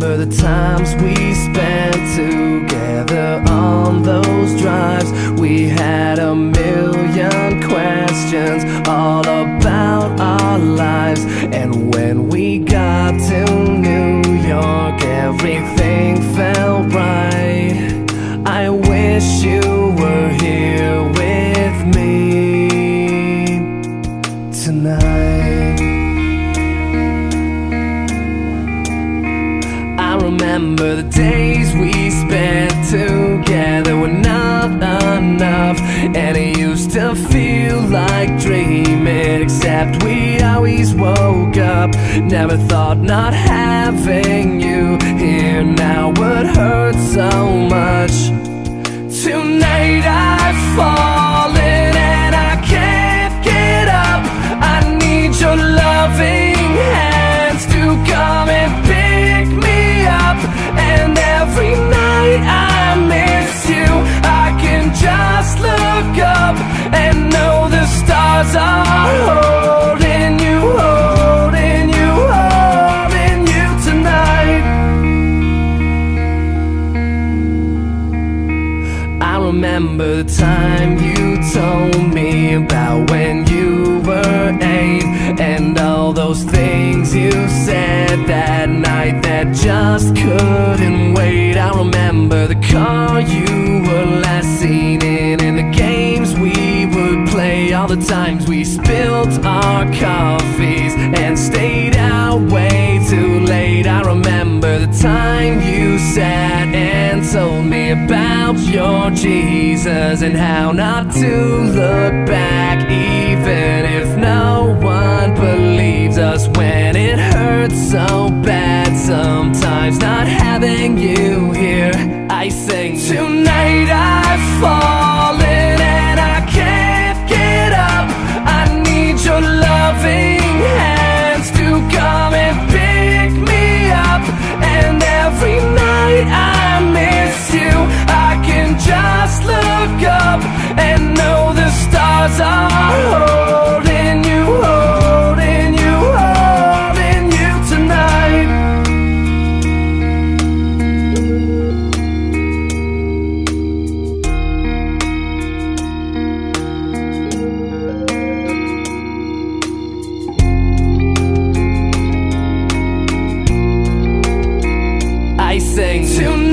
the times we spent together on those drives. We had a million remember the days we spent together were not enough, and it used to feel like dreaming. Except we always woke up. Never thought not having you here now would hurt so much. Remember the time you told me about when you were eight and all those things you said that night that just couldn't wait. I remember the car you were last seen in and the games we would play, all the times we spilled our coffees me about your Jesus and how not to look back, even if no one believes us when it hurts so bad. Sometimes not having you here thing. Till